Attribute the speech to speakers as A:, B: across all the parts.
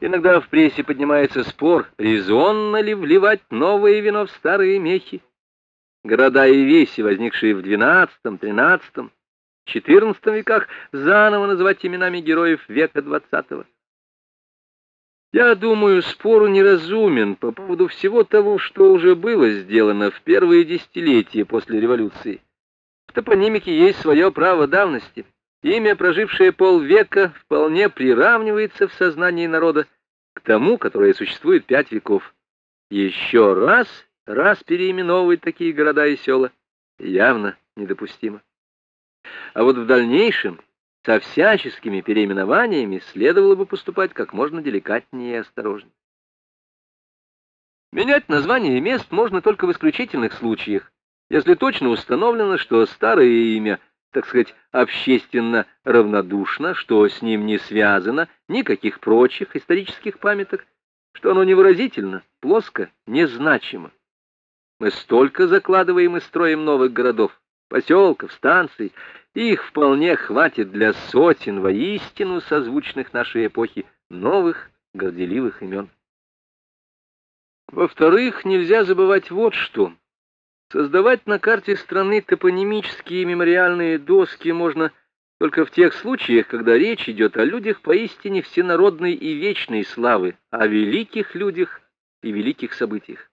A: Иногда в прессе поднимается спор, резонно ли вливать новое вино в старые мехи. Города и веси, возникшие в XII, XIII, XIV веках, заново называть именами героев века XX. Я думаю, спор неразумен по поводу всего того, что уже было сделано в первые десятилетия после революции. В топонимике есть свое право давности. Имя, прожившее полвека, вполне приравнивается в сознании народа к тому, которое существует пять веков. Еще раз, раз переименовывать такие города и села явно недопустимо. А вот в дальнейшем со всяческими переименованиями следовало бы поступать как можно деликатнее и осторожнее. Менять названия мест можно только в исключительных случаях, если точно установлено, что старое имя, так сказать, общественно равнодушно, что с ним не связано никаких прочих исторических памяток, что оно невыразительно, плоско, незначимо. Мы столько закладываем и строим новых городов, поселков, станций, их вполне хватит для сотен воистину созвучных нашей эпохи новых горделивых имен. Во-вторых, нельзя забывать вот что. Создавать на карте страны топонимические мемориальные доски можно только в тех случаях, когда речь идет о людях поистине всенародной и вечной славы, о великих людях и великих событиях.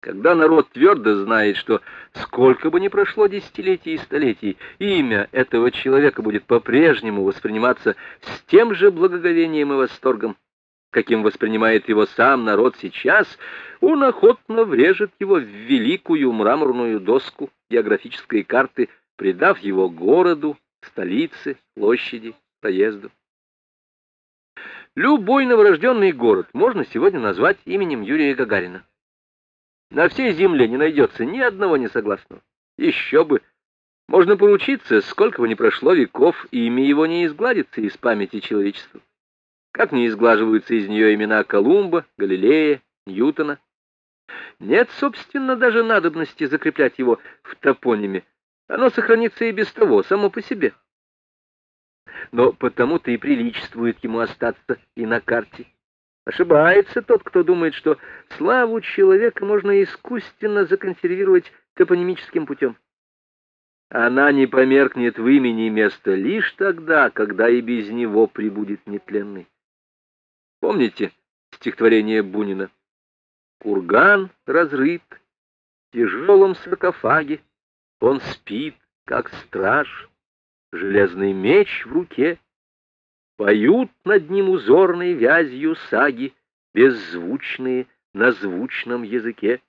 A: Когда народ твердо знает, что сколько бы ни прошло десятилетий и столетий, имя этого человека будет по-прежнему восприниматься с тем же благоговением и восторгом, каким воспринимает его сам народ сейчас, он охотно врежет его в великую мраморную доску географической карты, придав его городу, столице, площади, проезду. Любой новорожденный город можно сегодня назвать именем Юрия Гагарина. На всей земле не найдется ни одного несогласного. Еще бы! Можно поручиться, сколько бы ни прошло веков, имя его не изгладится из памяти человечества как не изглаживаются из нее имена Колумба, Галилея, Ньютона. Нет, собственно, даже надобности закреплять его в топониме. Оно сохранится и без того, само по себе. Но потому-то и приличествует ему остаться и на карте. Ошибается тот, кто думает, что славу человека можно искусственно законсервировать топонимическим путем. Она не померкнет в имени места лишь тогда, когда и без него прибудет нетленный. Помните стихотворение Бунина? Курган разрыт, в тяжелом саркофаге, Он спит, как страж, железный меч в руке. Поют над ним узорной вязью саги, Беззвучные на звучном языке.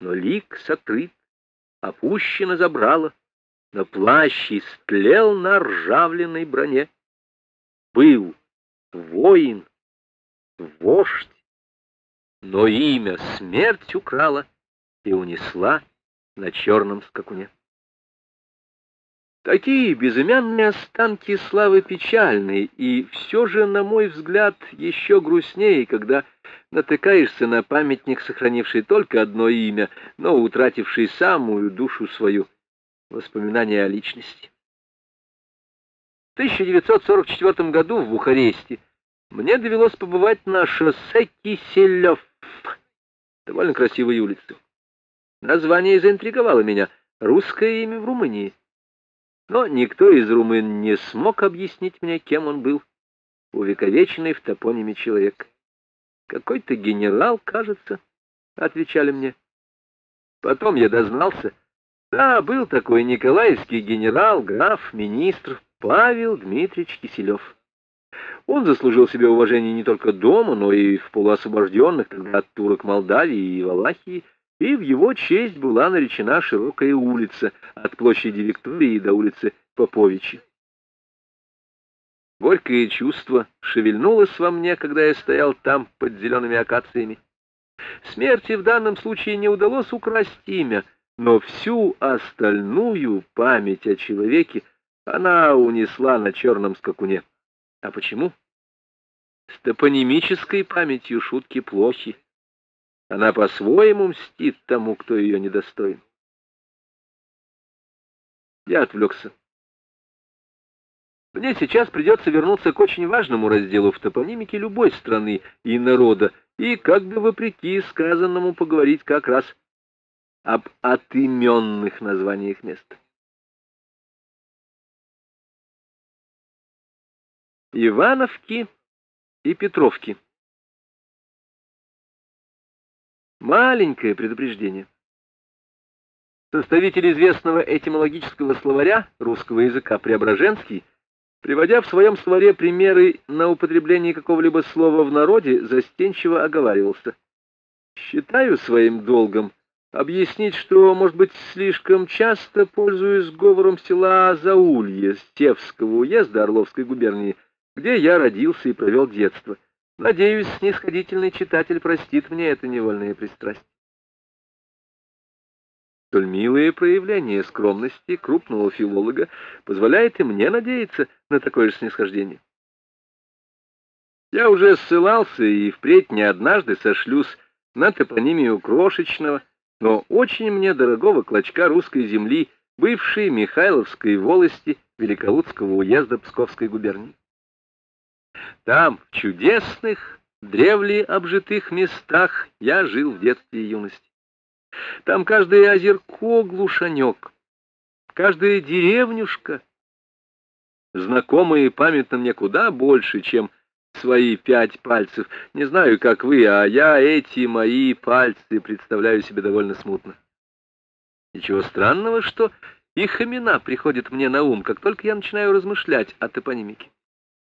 A: Но лик сокрыт, опущено забрало, На плащ истлел на ржавленной броне. Был воин, вождь, но имя смерть украла и унесла на черном скакуне. Такие безымянные останки славы печальные, и все же, на мой взгляд, еще грустнее, когда натыкаешься на памятник, сохранивший только одно имя, но утративший самую душу свою, воспоминания о личности. В 1944 году в Бухаресте мне довелось побывать на шоссе Киселев. Довольно красивые улицы. Название заинтриговало меня. Русское имя в Румынии. Но никто из румын не смог объяснить мне, кем он был. Увековеченный в топониме человек. Какой-то генерал, кажется, отвечали мне. Потом я дознался. Да, был такой николаевский генерал, граф, министр Павел Дмитриевич Киселев. Он заслужил себе уважение не только дома, но и в полуосвобожденных тогда от турок Молдавии и Валахии, и в его честь была наречена широкая улица от площади Виктории до улицы Поповичи. Горькое чувство шевельнулось во мне, когда я стоял там под зелеными акациями. Смерти в данном случае не удалось украсть имя, но всю остальную память о человеке она унесла на черном скакуне. А почему? С топонимической памятью шутки плохи. Она по-своему мстит тому, кто ее недостоин. Я отвлекся. Мне сейчас придется вернуться к очень важному разделу в топонимике любой страны и народа, и, как бы вопреки сказанному, поговорить как раз об отыменных названиях мест. Ивановки и Петровки Маленькое предупреждение. Составитель известного этимологического словаря русского языка Преображенский, приводя в своем словаре примеры на употребление какого-либо слова в народе, застенчиво оговаривался. «Считаю своим долгом объяснить, что, может быть, слишком часто пользуюсь говором села Заулье Стевского уезда Орловской губернии, где я родился и провел детство». Надеюсь, снисходительный читатель простит мне это невольное пристрастие. Столь милые проявления скромности крупного филолога позволяет и мне надеяться на такое же снисхождение. Я уже ссылался и впредь не однажды сошлюсь на топонимию крошечного, но очень мне дорогого клочка русской земли, бывшей Михайловской волости Великолудского уезда Псковской губернии. Там, в чудесных, древле обжитых местах, я жил в детстве и юности. Там каждое озерко глушанек, каждая деревнюшка, знакомые памятно мне куда больше, чем свои пять пальцев. Не знаю, как вы, а я эти мои пальцы представляю себе довольно смутно. Ничего странного, что их имена приходят мне на ум, как только я начинаю размышлять о топонимике.